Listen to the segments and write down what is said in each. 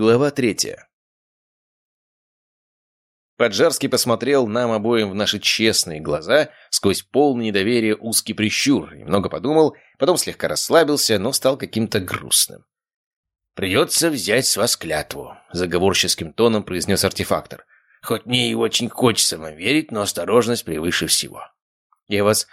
Глава третья. Поджарский посмотрел нам обоим в наши честные глаза сквозь полное недоверие узкий прищур, немного подумал, потом слегка расслабился, но стал каким-то грустным. «Придется взять с вас клятву», — заговорческим тоном произнес артефактор. «Хоть мне и очень хочется вам верить, но осторожность превыше всего». «Я вас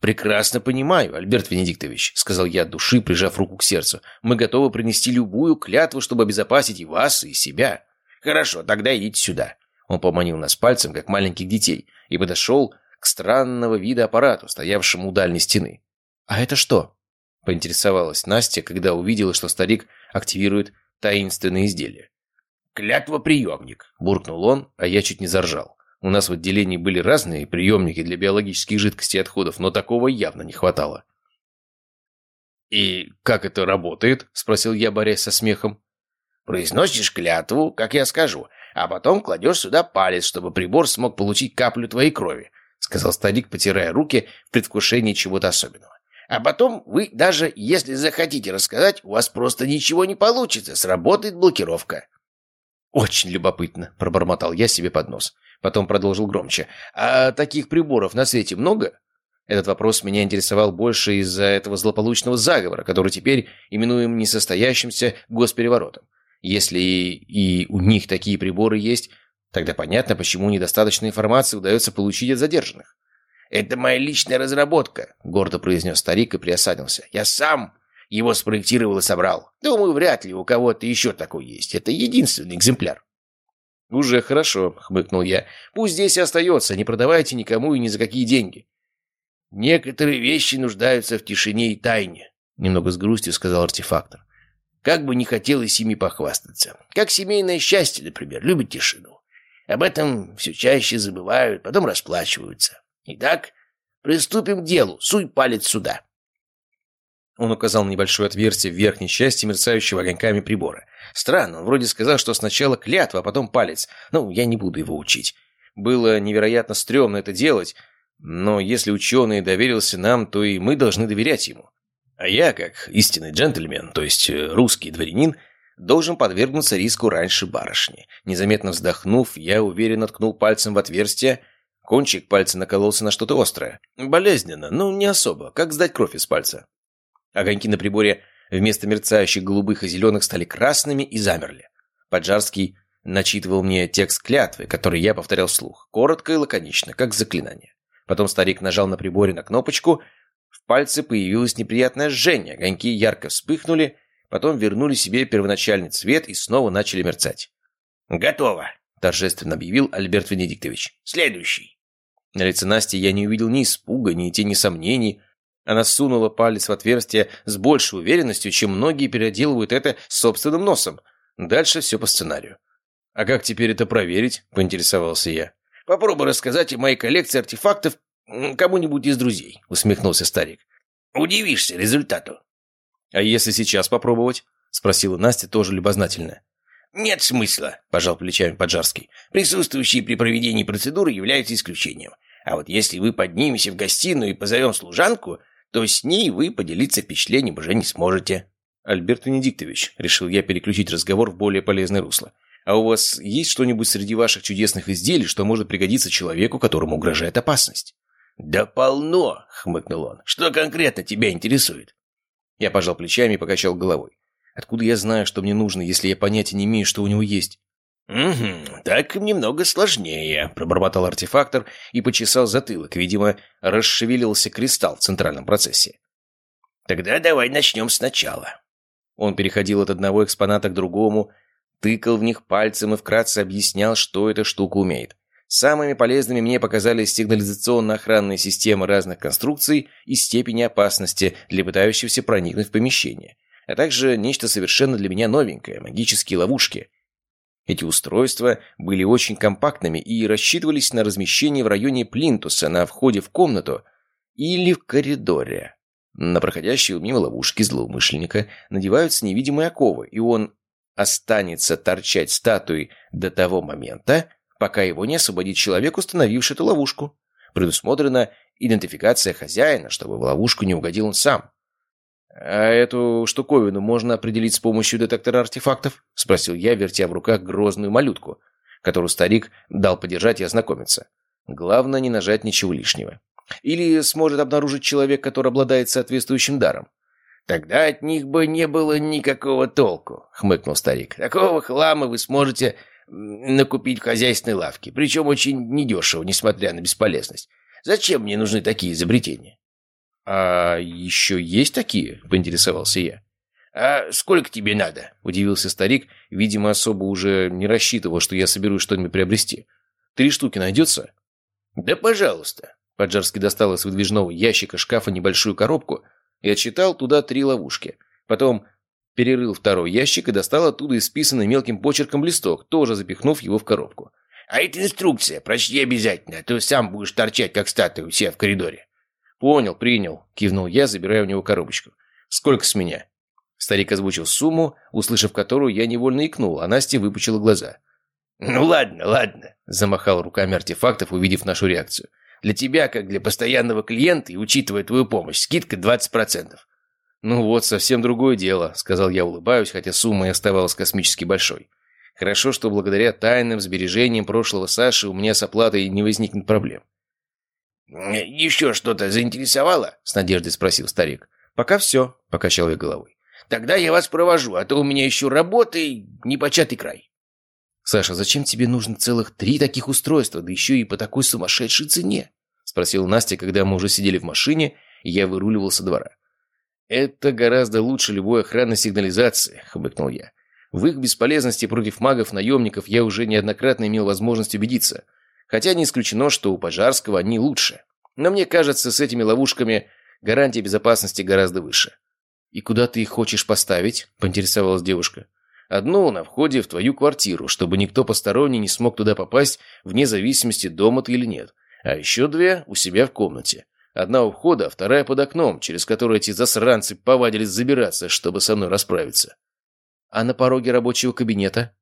«Прекрасно понимаю, Альберт Венедиктович», — сказал я от души, прижав руку к сердцу. «Мы готовы принести любую клятву, чтобы обезопасить и вас, и себя». «Хорошо, тогда идите сюда». Он поманил нас пальцем, как маленьких детей, и подошел к странного вида аппарату, стоявшему у дальней стены. «А это что?» — поинтересовалась Настя, когда увидела, что старик активирует таинственные изделия. «Клятва-приемник», — буркнул он, а я чуть не заржал. У нас в отделении были разные приемники для биологических жидкостей и отходов, но такого явно не хватало. «И как это работает?» – спросил я, борясь со смехом. «Произносишь клятву, как я скажу, а потом кладешь сюда палец, чтобы прибор смог получить каплю твоей крови», – сказал старик, потирая руки в предвкушении чего-то особенного. «А потом вы, даже если захотите рассказать, у вас просто ничего не получится, сработает блокировка». «Очень любопытно», – пробормотал я себе под нос. Потом продолжил громче. «А таких приборов на свете много?» Этот вопрос меня интересовал больше из-за этого злополучного заговора, который теперь именуем несостоящимся госпереворотом. Если и у них такие приборы есть, тогда понятно, почему недостаточно информации удается получить от задержанных. «Это моя личная разработка», — гордо произнес старик и приосадился. «Я сам его спроектировал и собрал. Думаю, вряд ли у кого-то еще такой есть. Это единственный экземпляр». «Уже хорошо», — хмыкнул я. «Пусть здесь и остается, не продавайте никому и ни за какие деньги». «Некоторые вещи нуждаются в тишине и тайне», — немного с грустью сказал артефактор. «Как бы не хотелось ими похвастаться. Как семейное счастье, например, любит тишину. Об этом все чаще забывают, потом расплачиваются. Итак, приступим к делу. Суй палец сюда». Он указал на небольшое отверстие в верхней части мерцающего огоньками прибора. Странно, он вроде сказал, что сначала клятва, а потом палец. Ну, я не буду его учить. Было невероятно стрёмно это делать, но если ученый доверился нам, то и мы должны доверять ему. А я, как истинный джентльмен, то есть э, русский дворянин, должен подвергнуться риску раньше барышни. Незаметно вздохнув, я уверенно ткнул пальцем в отверстие, кончик пальца накололся на что-то острое. Болезненно, но не особо, как сдать кровь из пальца. Огоньки на приборе вместо мерцающих голубых и зеленых стали красными и замерли. Поджарский начитывал мне текст клятвы, который я повторял вслух, коротко и лаконично, как заклинание. Потом старик нажал на приборе на кнопочку, в пальце появилось неприятное жжение, огоньки ярко вспыхнули, потом вернули себе первоначальный цвет и снова начали мерцать. «Готово!» – торжественно объявил Альберт Венедиктович. «Следующий!» На лице Насти я не увидел ни испуга, ни тени сомнений, она сунула палец в отверстие с большей уверенностью, чем многие переделывают это собственным носом. Дальше все по сценарию. «А как теперь это проверить?» – поинтересовался я. «Попробуй рассказать о моей коллекции артефактов кому-нибудь из друзей», – усмехнулся старик. «Удивишься результату». «А если сейчас попробовать?» – спросила Настя, тоже любознательная. «Нет смысла», – пожал плечами Поджарский. «Присутствующие при проведении процедуры являются исключением. А вот если вы поднимемся в гостиную и позовем служанку, то с ней вы поделиться впечатлением уже не сможете. Альберт Венедиктович, решил я переключить разговор в более полезное русло. А у вас есть что-нибудь среди ваших чудесных изделий, что может пригодиться человеку, которому угрожает опасность? Да полно, хмыкнул он. Что конкретно тебя интересует? Я пожал плечами и покачал головой. Откуда я знаю, что мне нужно, если я понятия не имею, что у него есть? «Угу, так немного сложнее», — пробормотал артефактор и почесал затылок. Видимо, расшевелился кристалл в центральном процессе. «Тогда давай начнем сначала». Он переходил от одного экспоната к другому, тыкал в них пальцем и вкратце объяснял, что эта штука умеет. Самыми полезными мне показались сигнализационно-охранные системы разных конструкций и степени опасности для пытающихся проникнуть в помещение, а также нечто совершенно для меня новенькое – магические ловушки – эти устройства были очень компактными и рассчитывались на размещение в районе плинтуса на входе в комнату или в коридоре. На проходящие мимо ловушки злоумышленника надеваются невидимые оковы, и он останется торчать статуей до того момента, пока его не освободит человек, установивший эту ловушку. Предусмотрена идентификация хозяина, чтобы в ловушку не угодил он сам. «А эту штуковину можно определить с помощью детектора артефактов?» — спросил я, вертя в руках грозную малютку, которую старик дал подержать и ознакомиться. Главное, не нажать ничего лишнего. Или сможет обнаружить человек, который обладает соответствующим даром. «Тогда от них бы не было никакого толку», — хмыкнул старик. «Такого хлама вы сможете накупить в хозяйственной лавке, причем очень недешево, несмотря на бесполезность. Зачем мне нужны такие изобретения?» «А еще есть такие?» — поинтересовался я. «А сколько тебе надо?» — удивился старик, видимо, особо уже не рассчитывал, что я соберусь что-нибудь приобрести. «Три штуки найдется?» «Да пожалуйста». Поджарский достал из выдвижного ящика шкафа небольшую коробку и отчитал туда три ловушки. Потом перерыл второй ящик и достал оттуда исписанный мелким почерком листок, тоже запихнув его в коробку. «А это инструкция, прочти обязательно, а то сам будешь торчать, как статуя у себя в коридоре». «Понял, принял», — кивнул я, забирая у него коробочку. «Сколько с меня?» Старик озвучил сумму, услышав которую я невольно икнул, а Настя выпучила глаза. «Ну ладно, ладно», — замахал руками артефактов, увидев нашу реакцию. «Для тебя, как для постоянного клиента и учитывая твою помощь, скидка 20%. «Ну вот, совсем другое дело», — сказал я, улыбаюсь, хотя сумма и оставалась космически большой. «Хорошо, что благодаря тайным сбережениям прошлого Саши у меня с оплатой не возникнет проблем. «Еще что-то заинтересовало?» — с надеждой спросил старик. «Пока все», — покачал я головой. «Тогда я вас провожу, а то у меня еще работа и непочатый край». «Саша, зачем тебе нужно целых три таких устройства, да еще и по такой сумасшедшей цене?» — спросила Настя, когда мы уже сидели в машине, и я выруливал со двора. «Это гораздо лучше любой охранной сигнализации», — хмыкнул я. «В их бесполезности против магов-наемников я уже неоднократно имел возможность убедиться». Хотя не исключено, что у Пожарского они лучше. Но мне кажется, с этими ловушками гарантия безопасности гораздо выше. «И куда ты их хочешь поставить?» – поинтересовалась девушка. «Одну на входе в твою квартиру, чтобы никто посторонний не смог туда попасть, вне зависимости, дома ты или нет. А еще две у себя в комнате. Одна у входа, а вторая под окном, через которую эти засранцы повадились забираться, чтобы со мной расправиться. А на пороге рабочего кабинета?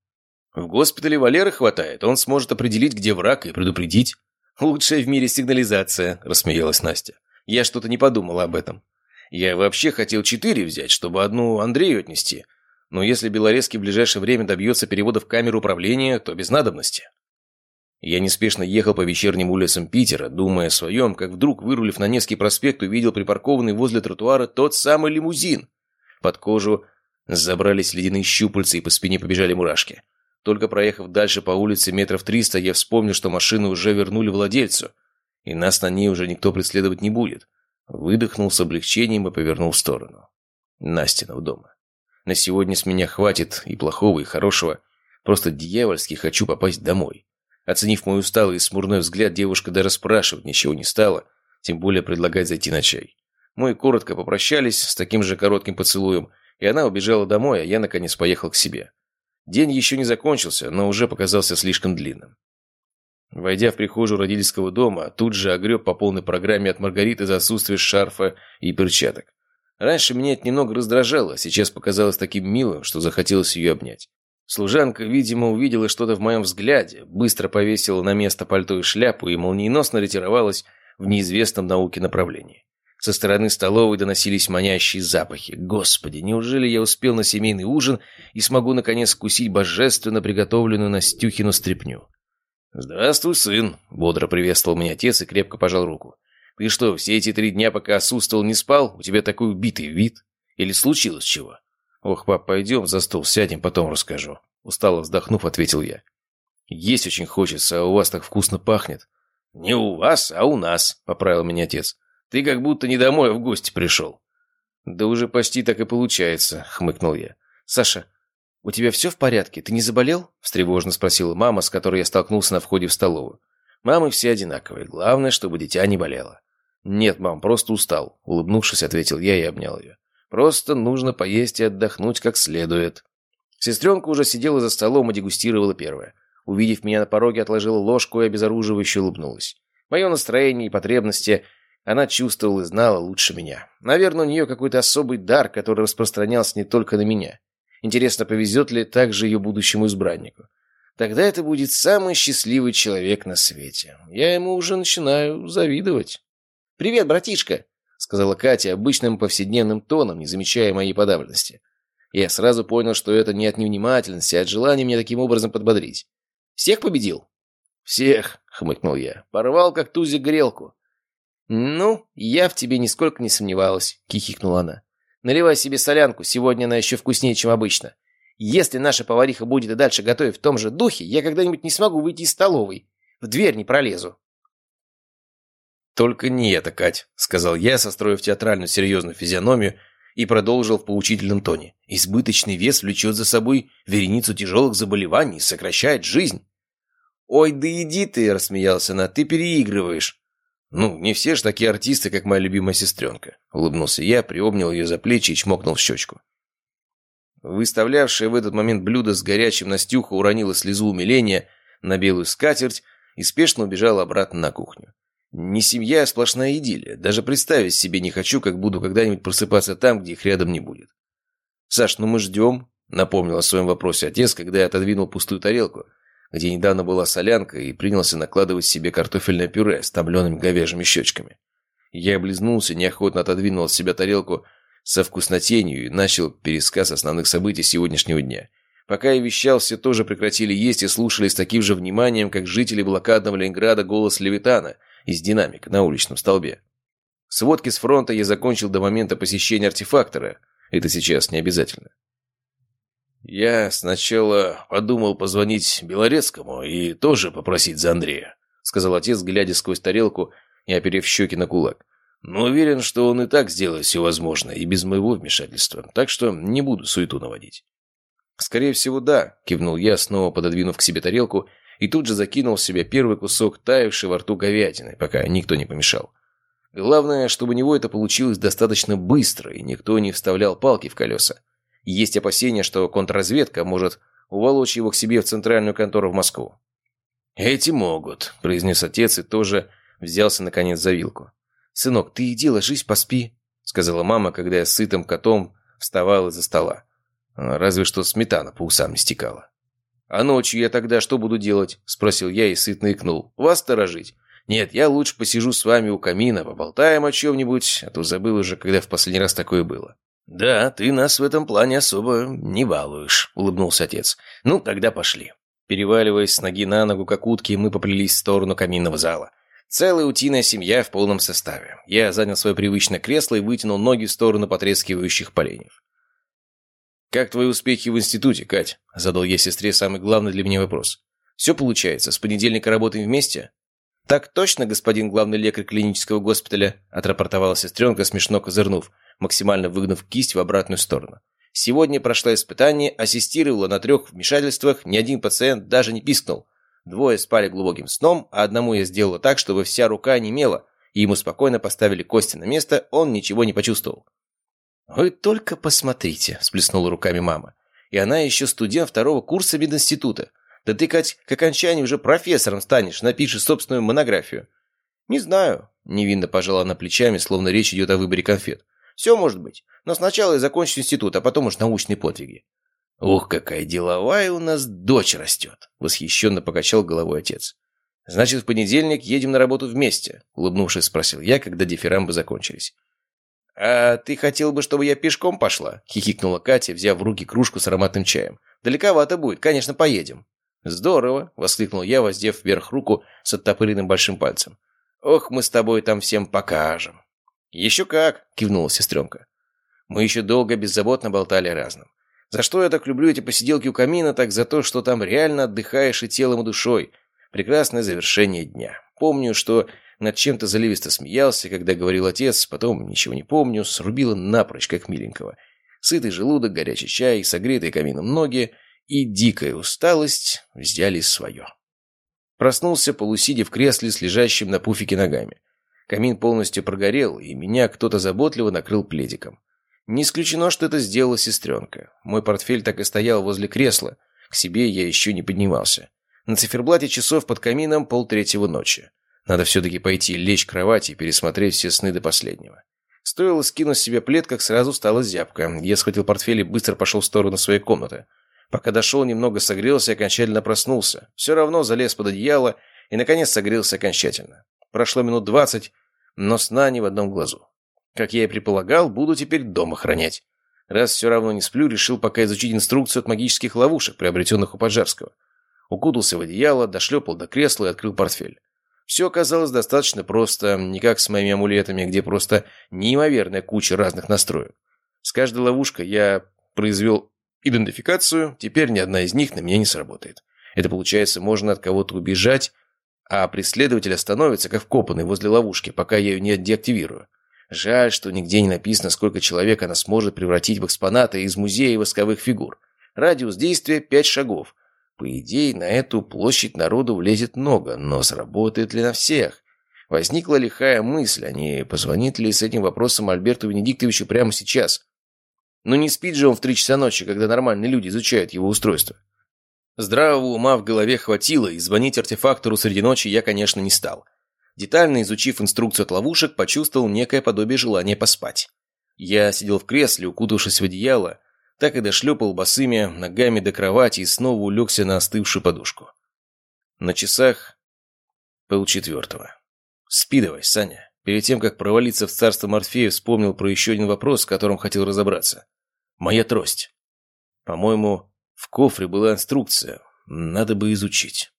В госпитале Валеры хватает, он сможет определить, где враг, и предупредить. Лучшая в мире сигнализация, рассмеялась Настя. Я что-то не подумала об этом. Я вообще хотел четыре взять, чтобы одну Андрею отнести. Но если Белорецкий в ближайшее время добьется перевода в камеру управления, то без надобности. Я неспешно ехал по вечерним улицам Питера, думая о своем, как вдруг, вырулив на Невский проспект, увидел припаркованный возле тротуара тот самый лимузин. Под кожу забрались ледяные щупальца и по спине побежали мурашки. Только проехав дальше по улице метров триста, я вспомнил, что машину уже вернули владельцу, и нас на ней уже никто преследовать не будет. Выдохнул с облегчением и повернул в сторону. Настина дома. На сегодня с меня хватит и плохого, и хорошего. Просто дьявольски хочу попасть домой. Оценив мой усталый и смурной взгляд, девушка даже спрашивать ничего не стала, тем более предлагать зайти на чай. Мы коротко попрощались с таким же коротким поцелуем, и она убежала домой, а я, наконец, поехал к себе. День еще не закончился, но уже показался слишком длинным. Войдя в прихожую родительского дома, тут же огреб по полной программе от Маргариты за отсутствие шарфа и перчаток. Раньше меня это немного раздражало, сейчас показалось таким милым, что захотелось ее обнять. Служанка, видимо, увидела что-то в моем взгляде, быстро повесила на место пальто и шляпу и молниеносно ретировалась в неизвестном науке направлении. Со стороны столовой доносились манящие запахи. Господи, неужели я успел на семейный ужин и смогу наконец вкусить божественно приготовленную Настюхину стряпню? «Здравствуй, сын!» — бодро приветствовал меня отец и крепко пожал руку. «Ты что, все эти три дня, пока отсутствовал, не спал? У тебя такой убитый вид? Или случилось чего?» «Ох, пап, пойдем за стол сядем, потом расскажу». Устало вздохнув, ответил я. «Есть очень хочется, а у вас так вкусно пахнет». «Не у вас, а у нас», — поправил меня отец. Ты как будто не домой, а в гости пришел». «Да уже почти так и получается», — хмыкнул я. «Саша, у тебя все в порядке? Ты не заболел?» — встревоженно спросила мама, с которой я столкнулся на входе в столовую. «Мамы все одинаковые. Главное, чтобы дитя не болело». «Нет, мам, просто устал», — улыбнувшись, ответил я и обнял ее. «Просто нужно поесть и отдохнуть как следует». Сестренка уже сидела за столом и дегустировала первое. Увидев меня на пороге, отложила ложку и обезоруживающе улыбнулась. Мое настроение и потребности она чувствовала и знала лучше меня. Наверное, у нее какой-то особый дар, который распространялся не только на меня. Интересно, повезет ли также ее будущему избраннику. Тогда это будет самый счастливый человек на свете. Я ему уже начинаю завидовать. «Привет, братишка!» — сказала Катя обычным повседневным тоном, не замечая моей подавленности. Я сразу понял, что это не от невнимательности, а от желания меня таким образом подбодрить. «Всех победил?» «Всех», — хмыкнул я. «Порвал, как тузик, грелку». «Ну, я в тебе нисколько не сомневалась», — хихикнула она. «Наливай себе солянку, сегодня она еще вкуснее, чем обычно. Если наша повариха будет и дальше готовить в том же духе, я когда-нибудь не смогу выйти из столовой. В дверь не пролезу». «Только не это, Кать», — сказал я, состроив театральную серьезную физиономию и продолжил в поучительном тоне. «Избыточный вес влечет за собой вереницу тяжелых заболеваний, сокращает жизнь». «Ой, да иди ты!» — рассмеялся она. «Ты переигрываешь». «Ну, не все ж такие артисты, как моя любимая сестренка», — улыбнулся я, приобнял ее за плечи и чмокнул в щечку. Выставлявшая в этот момент блюдо с горячим Настюха уронила слезу умиления на белую скатерть и спешно убежала обратно на кухню. Не семья, а сплошная идиллия. Даже представить себе не хочу, как буду когда-нибудь просыпаться там, где их рядом не будет. «Саш, ну мы ждем», — напомнил о своем вопросе отец, когда я отодвинул пустую тарелку, где недавно была солянка, и принялся накладывать себе картофельное пюре с томлеными говяжьими щечками. Я облизнулся, неохотно отодвинул от себя тарелку со вкуснотенью и начал пересказ основных событий сегодняшнего дня. Пока я вещал, все тоже прекратили есть и слушали с таким же вниманием, как жители блокадного Ленинграда голос Левитана, из динамика на уличном столбе. Сводки с фронта я закончил до момента посещения артефактора. Это сейчас не обязательно. Я сначала подумал позвонить Белорецкому и тоже попросить за Андрея, сказал отец, глядя сквозь тарелку и оперев щеки на кулак. Но уверен, что он и так сделает все возможное, и без моего вмешательства, так что не буду суету наводить. «Скорее всего, да», — кивнул я, снова пододвинув к себе тарелку и тут же закинул в себя первый кусок таявшей во рту говядины, пока никто не помешал. Главное, чтобы у него это получилось достаточно быстро, и никто не вставлял палки в колеса. Есть опасения, что контрразведка может уволочь его к себе в центральную контору в Москву. «Эти могут», — произнес отец и тоже взялся наконец за вилку. «Сынок, ты иди ложись, поспи», — сказала мама, когда я сытым котом вставал из-за стола. Разве что сметана по усам не стекала. «А ночью я тогда что буду делать?» – спросил я и сытно икнул. «Вас сторожить?» «Нет, я лучше посижу с вами у камина, поболтаем о чем-нибудь, а то забыл уже, когда в последний раз такое было». «Да, ты нас в этом плане особо не балуешь», – улыбнулся отец. «Ну, тогда пошли». Переваливаясь с ноги на ногу, как утки, мы поплелись в сторону каминного зала. Целая утиная семья в полном составе. Я занял свое привычное кресло и вытянул ноги в сторону потрескивающих поленьев. «Как твои успехи в институте, Кать?» – задал я сестре самый главный для меня вопрос. «Все получается. С понедельника работаем вместе?» «Так точно, господин главный лекарь клинического госпиталя», – отрапортовала сестренка, смешно козырнув, максимально выгнув кисть в обратную сторону. «Сегодня прошла испытание, ассистировала на трех вмешательствах, ни один пациент даже не пискнул. Двое спали глубоким сном, а одному я сделала так, чтобы вся рука немела, и ему спокойно поставили кости на место, он ничего не почувствовал. «Вы только посмотрите», – всплеснула руками мама. «И она еще студент второго курса мединститута. Да ты, Кать, к окончанию уже профессором станешь, напишешь собственную монографию». «Не знаю», – невинно пожала она плечами, словно речь идет о выборе конфет. «Все может быть. Но сначала я закончу институт, а потом уж научные подвиги». «Ух, какая деловая у нас дочь растет!» – восхищенно покачал головой отец. «Значит, в понедельник едем на работу вместе?» – улыбнувшись, спросил я, когда дифирамбы закончились. «А ты хотел бы, чтобы я пешком пошла?» — хихикнула Катя, взяв в руки кружку с ароматным чаем. «Далековато будет, конечно, поедем». «Здорово!» — воскликнул я, воздев вверх руку с оттопыренным большим пальцем. «Ох, мы с тобой там всем покажем!» «Еще как!» — кивнула сестренка. Мы еще долго беззаботно болтали о разном. За что я так люблю эти посиделки у камина, так за то, что там реально отдыхаешь и телом, и душой. Прекрасное завершение дня. Помню, что над чем-то заливисто смеялся, когда говорил отец, потом, ничего не помню, срубила напрочь, как миленького. Сытый желудок, горячий чай, согретые камином ноги и дикая усталость взяли свое. Проснулся, полусидя в кресле с лежащим на пуфике ногами. Камин полностью прогорел, и меня кто-то заботливо накрыл пледиком. Не исключено, что это сделала сестренка. Мой портфель так и стоял возле кресла. К себе я еще не поднимался. На циферблате часов под камином полтретьего ночи. Надо все-таки пойти, лечь в кровати и пересмотреть все сны до последнего. Стоило скинуть с себя плед, как сразу стала зябко. Я схватил портфель и быстро пошел в сторону своей комнаты. Пока дошел, немного согрелся и окончательно проснулся. Все равно залез под одеяло и, наконец, согрелся окончательно. Прошло минут двадцать, но сна ни в одном глазу. Как я и предполагал, буду теперь дом охранять. Раз все равно не сплю, решил пока изучить инструкцию от магических ловушек, приобретенных у Поджарского. Укутался в одеяло, дошлепал до кресла и открыл портфель. Все оказалось достаточно просто, не как с моими амулетами, где просто неимоверная куча разных настроек. С каждой ловушкой я произвел идентификацию, теперь ни одна из них на меня не сработает. Это получается, можно от кого-то убежать, а преследователь остановится, как вкопанный возле ловушки, пока я ее не деактивирую. Жаль, что нигде не написано, сколько человек она сможет превратить в экспонаты из музея восковых фигур. Радиус действия – пять шагов. По идее, на эту площадь народу влезет много, но сработает ли на всех? Возникла лихая мысль, а не позвонит ли с этим вопросом Альберту Венедиктовичу прямо сейчас? Но не спит же он в три часа ночи, когда нормальные люди изучают его устройство. Здравого ума в голове хватило, и звонить артефактору среди ночи я, конечно, не стал. Детально изучив инструкцию от ловушек, почувствовал некое подобие желания поспать. Я сидел в кресле, укутавшись в одеяло, так и дошлепал босыми ногами до кровати и снова улегся на остывшую подушку. На часах полчетвертого. Спи давай, Саня. Перед тем, как провалиться в царство Морфея, вспомнил про еще один вопрос, с которым хотел разобраться. Моя трость. По-моему, в кофре была инструкция. Надо бы изучить.